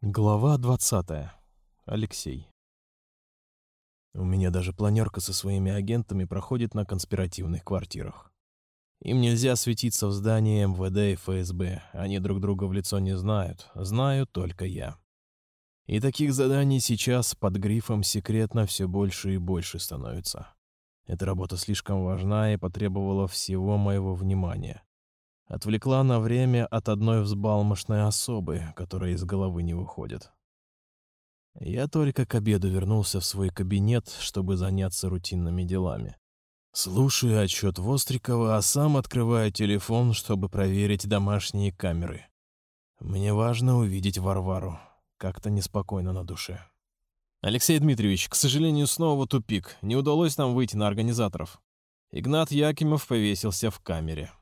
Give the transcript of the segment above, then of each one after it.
Глава 20. Алексей. У меня даже планерка со своими агентами проходит на конспиративных квартирах. Им нельзя светиться в здании МВД и ФСБ. Они друг друга в лицо не знают. Знаю только я. И таких заданий сейчас под грифом «секретно» все больше и больше становится. Эта работа слишком важна и потребовала всего моего внимания. Отвлекла на время от одной взбалмошной особы, которая из головы не выходит. Я только к обеду вернулся в свой кабинет, чтобы заняться рутинными делами. Слушаю отчет Вострикова, а сам открываю телефон, чтобы проверить домашние камеры. Мне важно увидеть Варвару. Как-то неспокойно на душе. «Алексей Дмитриевич, к сожалению, снова тупик. Не удалось нам выйти на организаторов. Игнат Якимов повесился в камере.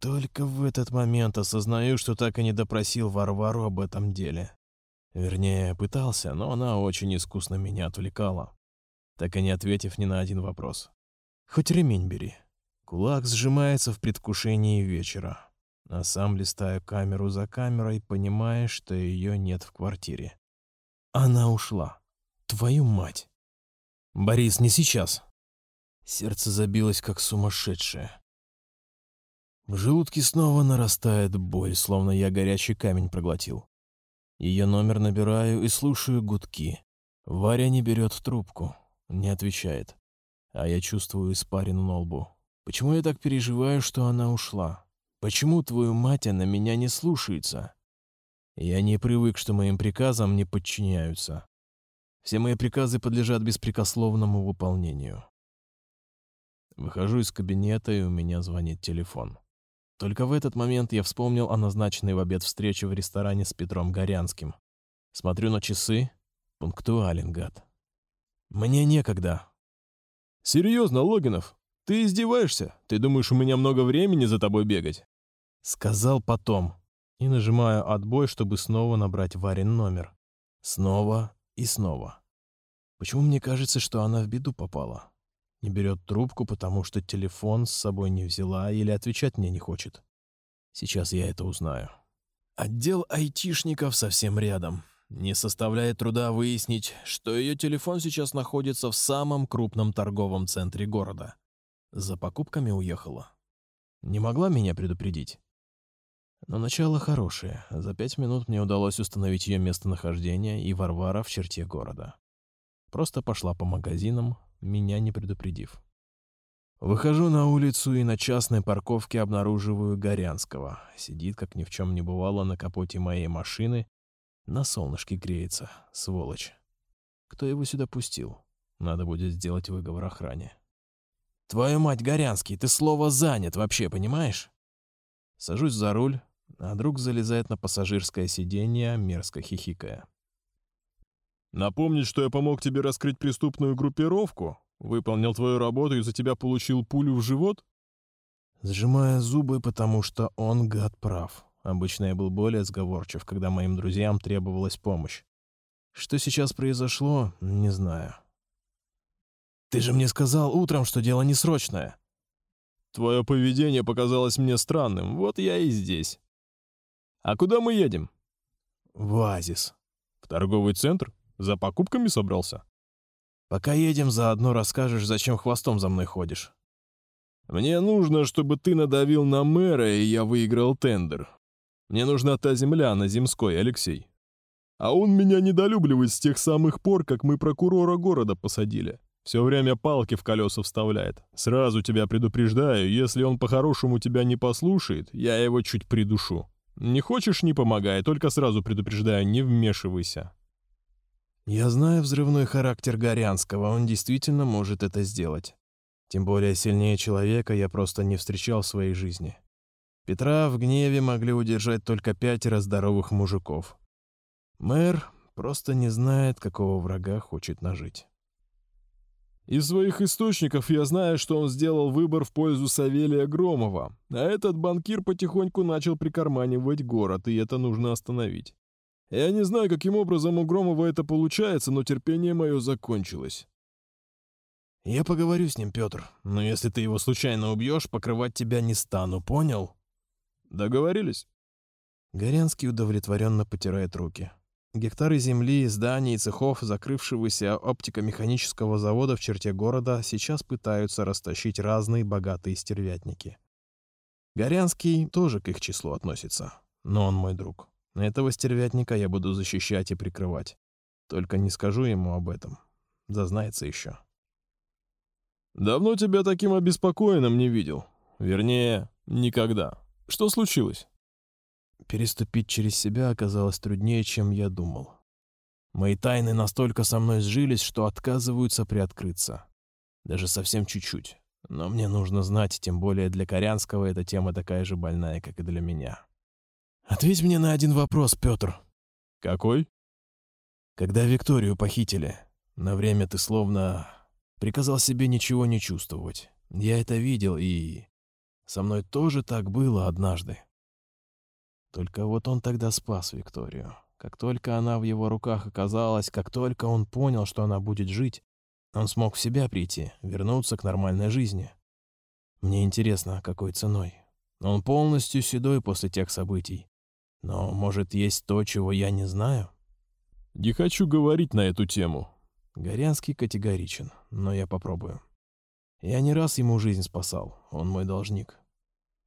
Только в этот момент осознаю, что так и не допросил Варвару об этом деле. Вернее, пытался, но она очень искусно меня отвлекала, так и не ответив ни на один вопрос. Хоть ремень бери. Кулак сжимается в предвкушении вечера, а сам листаю камеру за камерой, понимая, что ее нет в квартире. Она ушла. Твою мать. Борис, не сейчас. Сердце забилось, как сумасшедшее. В желудке снова нарастает боль, словно я горячий камень проглотил. Ее номер набираю и слушаю гудки. Варя не берет трубку, не отвечает. А я чувствую испарину на лбу. Почему я так переживаю, что она ушла? Почему твою мать она меня не слушается? Я не привык, что моим приказам не подчиняются. Все мои приказы подлежат беспрекословному выполнению. Выхожу из кабинета, и у меня звонит телефон. Только в этот момент я вспомнил о назначенной в обед встрече в ресторане с Петром Горянским. Смотрю на часы. Пунктуален, гад. Мне некогда. «Серьезно, Логинов? Ты издеваешься? Ты думаешь, у меня много времени за тобой бегать?» Сказал потом. И нажимаю отбой, чтобы снова набрать Варин номер. Снова и снова. Почему мне кажется, что она в беду попала? Не берет трубку, потому что телефон с собой не взяла или отвечать мне не хочет. Сейчас я это узнаю. Отдел айтишников совсем рядом. Не составляет труда выяснить, что ее телефон сейчас находится в самом крупном торговом центре города. За покупками уехала. Не могла меня предупредить. Но начало хорошее. За пять минут мне удалось установить ее местонахождение и Варвара в черте города. Просто пошла по магазинам, меня не предупредив. Выхожу на улицу и на частной парковке обнаруживаю Горянского. Сидит, как ни в чем не бывало, на капоте моей машины. На солнышке греется, сволочь. Кто его сюда пустил? Надо будет сделать выговор охране. «Твою мать, Горянский, ты слово «занят» вообще, понимаешь?» Сажусь за руль, а друг залезает на пассажирское сиденье, мерзко хихикая. Напомнить, что я помог тебе раскрыть преступную группировку? Выполнил твою работу и за тебя получил пулю в живот? Сжимая зубы, потому что он, гад, прав. Обычно я был более сговорчив, когда моим друзьям требовалась помощь. Что сейчас произошло, не знаю. Ты же мне сказал утром, что дело не срочное. Твое поведение показалось мне странным, вот я и здесь. А куда мы едем? В Оазис. В торговый центр? За покупками собрался? Пока едем, заодно расскажешь, зачем хвостом за мной ходишь. Мне нужно, чтобы ты надавил на мэра, и я выиграл тендер. Мне нужна та земля на Земской, Алексей. А он меня недолюбливает с тех самых пор, как мы прокурора города посадили. Все время палки в колеса вставляет. Сразу тебя предупреждаю, если он по-хорошему тебя не послушает, я его чуть придушу. Не хочешь — не помогай, только сразу предупреждаю, не вмешивайся. Я знаю взрывной характер Горянского, он действительно может это сделать. Тем более сильнее человека я просто не встречал в своей жизни. Петра в гневе могли удержать только пятеро здоровых мужиков. Мэр просто не знает, какого врага хочет нажить. Из своих источников я знаю, что он сделал выбор в пользу Савелия Громова, а этот банкир потихоньку начал прикарманивать город, и это нужно остановить. Я не знаю, каким образом у Громова это получается, но терпение мое закончилось. Я поговорю с ним, Петр, но если ты его случайно убьешь, покрывать тебя не стану, понял? Договорились? Горянский удовлетворенно потирает руки. Гектары земли, зданий и цехов закрывшегося оптико-механического завода в черте города сейчас пытаются растащить разные богатые стервятники. Горянский тоже к их числу относится, но он мой друг. Этого стервятника я буду защищать и прикрывать. Только не скажу ему об этом. Зазнается еще. «Давно тебя таким обеспокоенным не видел. Вернее, никогда. Что случилось?» Переступить через себя оказалось труднее, чем я думал. Мои тайны настолько со мной сжились, что отказываются приоткрыться. Даже совсем чуть-чуть. Но мне нужно знать, тем более для Корянского эта тема такая же больная, как и для меня. Ответь мне на один вопрос, Петр. Какой? Когда Викторию похитили, на время ты словно приказал себе ничего не чувствовать. Я это видел, и со мной тоже так было однажды. Только вот он тогда спас Викторию. Как только она в его руках оказалась, как только он понял, что она будет жить, он смог в себя прийти, вернуться к нормальной жизни. Мне интересно, какой ценой. Он полностью седой после тех событий. Но, может, есть то, чего я не знаю? Не хочу говорить на эту тему. Горянский категоричен, но я попробую. Я не раз ему жизнь спасал, он мой должник.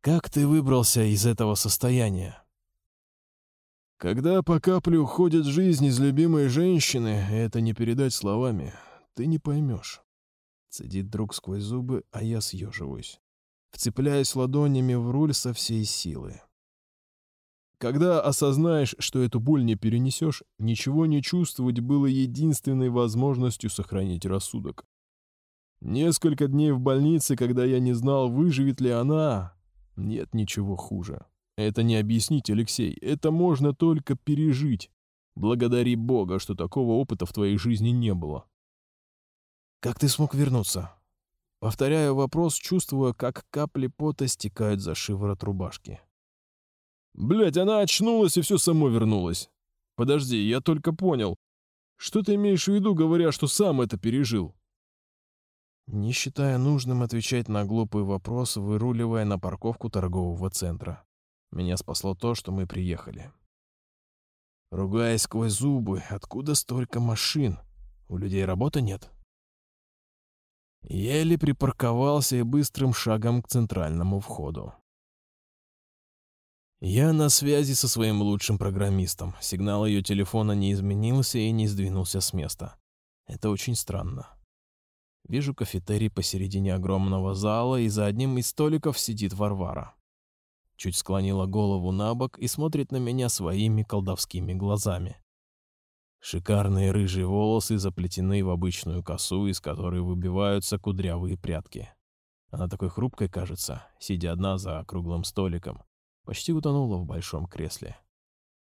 Как ты выбрался из этого состояния? Когда по капле уходит жизнь из любимой женщины, это не передать словами. Ты не поймешь. Цедит друг сквозь зубы, а я съеживаюсь. Вцепляюсь ладонями в руль со всей силы. Когда осознаешь, что эту боль не перенесешь, ничего не чувствовать было единственной возможностью сохранить рассудок. Несколько дней в больнице, когда я не знал, выживет ли она, нет ничего хуже. Это не объяснить, Алексей, это можно только пережить. Благодари Бога, что такого опыта в твоей жизни не было. Как ты смог вернуться? Повторяю вопрос, чувствуя, как капли пота стекают за шиворот рубашки. Блять, она очнулась и все само вернулось. Подожди, я только понял. Что ты имеешь в виду, говоря, что сам это пережил? Не считая нужным отвечать на глупый вопрос, выруливая на парковку торгового центра. Меня спасло то, что мы приехали. Ругаясь сквозь зубы, откуда столько машин? У людей работы нет? Еле припарковался и быстрым шагом к центральному входу. Я на связи со своим лучшим программистом. Сигнал ее телефона не изменился и не сдвинулся с места. Это очень странно. Вижу кафетерий посередине огромного зала, и за одним из столиков сидит Варвара чуть склонила голову на бок и смотрит на меня своими колдовскими глазами. Шикарные рыжие волосы заплетены в обычную косу, из которой выбиваются кудрявые прядки. Она такой хрупкой кажется, сидя одна за круглым столиком. Почти утонула в большом кресле.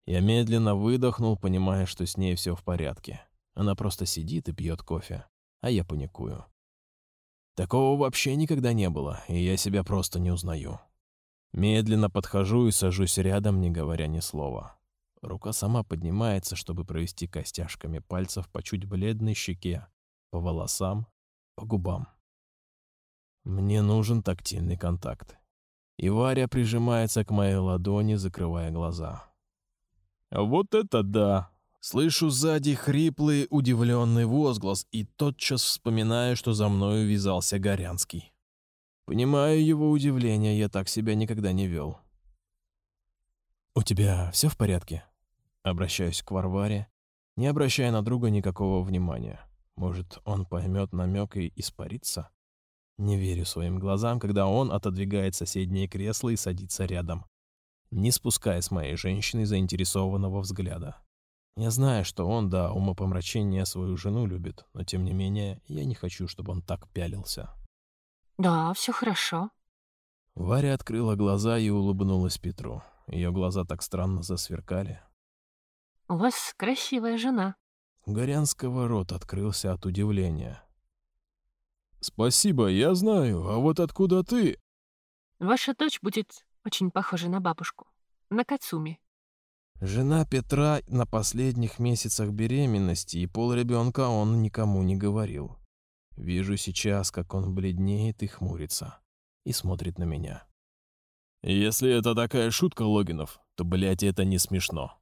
Я медленно выдохнул, понимая, что с ней все в порядке. Она просто сидит и пьет кофе, а я паникую. Такого вообще никогда не было, и я себя просто не узнаю. Медленно подхожу и сажусь рядом, не говоря ни слова. Рука сама поднимается, чтобы провести костяшками пальцев по чуть бледной щеке, по волосам, по губам. Мне нужен тактильный контакт. И Варя прижимается к моей ладони, закрывая глаза. «Вот это да!» Слышу сзади хриплый, удивленный возглас и тотчас вспоминаю, что за мною вязался Горянский. Понимаю его удивление, я так себя никогда не вел. «У тебя все в порядке?» Обращаюсь к Варваре, не обращая на друга никакого внимания. Может, он поймет намек и испарится? Не верю своим глазам, когда он отодвигает соседнее кресло и садится рядом, не спуская с моей женщины заинтересованного взгляда. Я знаю, что он до умопомрачения свою жену любит, но тем не менее я не хочу, чтобы он так пялился. Да, все хорошо. Варя открыла глаза и улыбнулась Петру. Ее глаза так странно засверкали. У вас красивая жена. Горянского рот открылся от удивления. «Спасибо, я знаю. А вот откуда ты?» Ваша дочь будет очень похожа на бабушку. На Кацуми. Жена Петра на последних месяцах беременности, и пол ребенка он никому не говорил. Вижу сейчас, как он бледнеет и хмурится. И смотрит на меня. «Если это такая шутка, Логинов, то, блядь, это не смешно».